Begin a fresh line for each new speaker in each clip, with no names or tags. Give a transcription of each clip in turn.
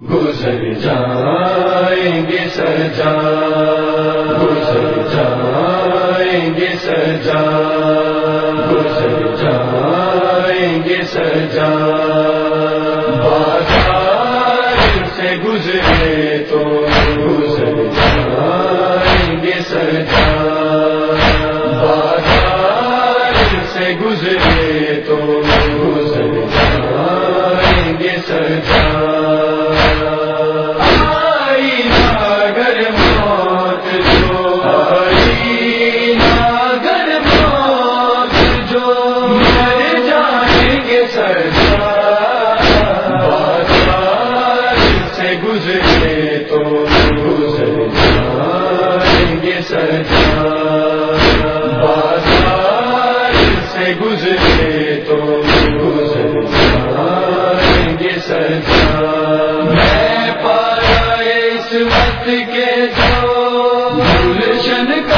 گزر جائیں گے سجا گزر جائیں گے سجا گزر جائیں گے سجا بازار سے گزرے تو گزر جائیں گے سجا نسبت کے جو گلشن کا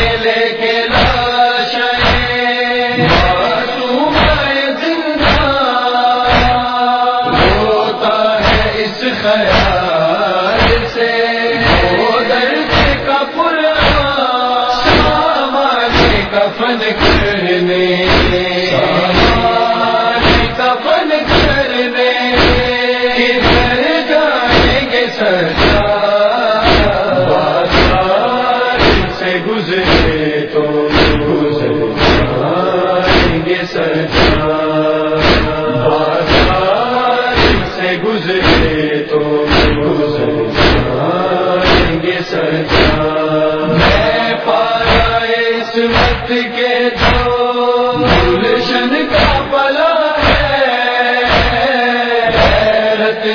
کرنے کدھر جائیں گے سر عصمت کے جو گلشن کا پلا ہے رت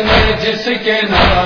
جس کے نام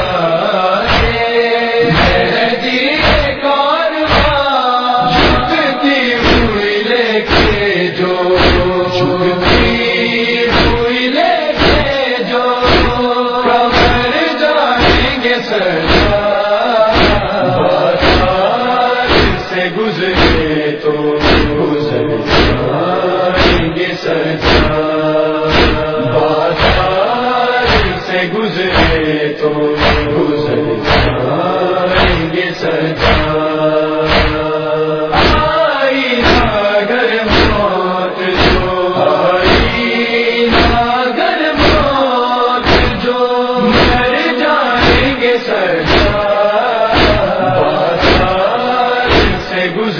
گزرے تو گزر جائیں گے سرکار بازار سے گزرے تو گزر